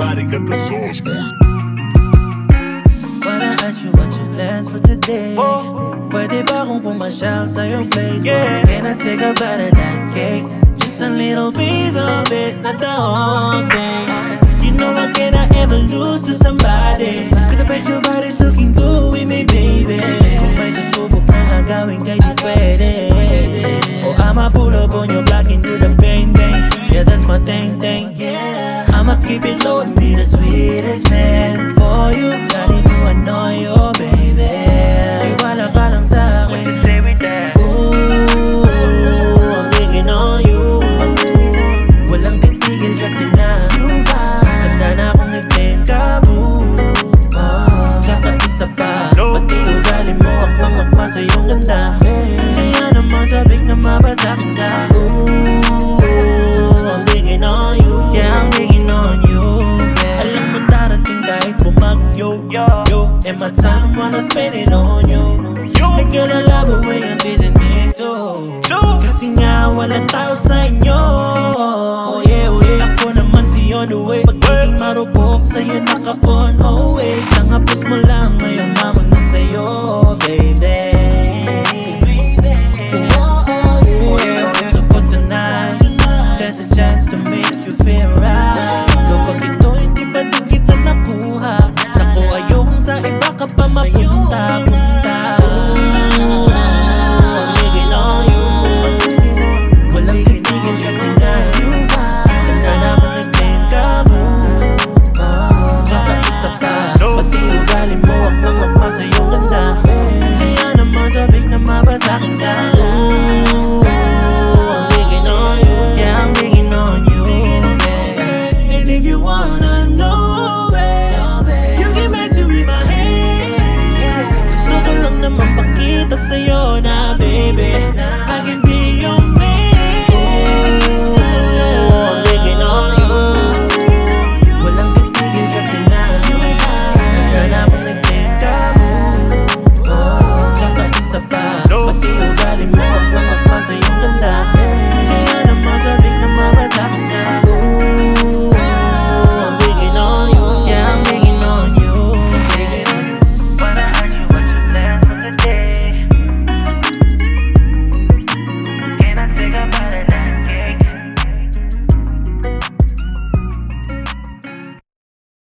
Everybody got the sauce, boy. Wanna ask you what your plans for today Pwede ba akong pumasyal sa iyong place Yeah. Can I take a bite of that cake? Just a little piece of it, not the whole thing You know what can I ever lose to somebody Cause I bet your body's looking And be the sweetest man for you. Ready to annoy you, baby. Iwala ka lang sa What akin you say with that? Ooh, I'm thinking on you. Walang titigil kasi nga Handa na akong itin ka, boo oh, Tsaka isa pa. Pati ugali mo Akmang-akma sa iyong ganda. Kaya naman sabik na mabasakin ka Ooh, bumagyo Yo. Yo, and my time wanna spend it on you You. And girl, I love the way you're teasing me too. Kasi nga walang tao sa inyo mabasakit ka